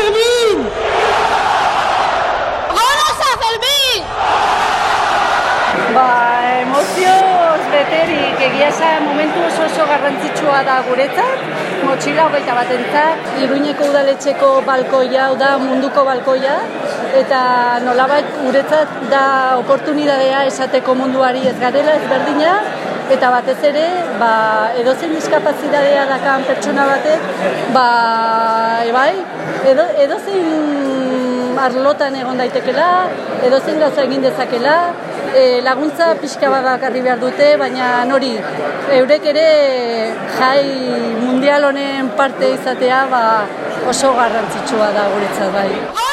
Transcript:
Fermín! ¡Golosa, Fermín! Ba, emozioz beterik egia momentu oso oso garrantzitsua da guretzat, motxila hogeita bat Iruñeko udaletxeko balkoia, da munduko balkoia, eta nolabait guretzat da oportunidadea esateko munduari ez garela ez berdina, eta batez ere, ba, edozein diskapazitatea dakan pertsona batek, ba, ebai, edo, edozein arlotan egon daitekela, edozein gauza egin dezakela, e, laguntza pixka bat bakarri behar dute, baina nori, eurek ere jai mundial honen parte izatea ba, oso garrantzitsua da guretzat bai.